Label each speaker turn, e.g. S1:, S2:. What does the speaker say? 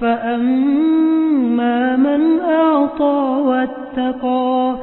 S1: فأما من أعطى واتقى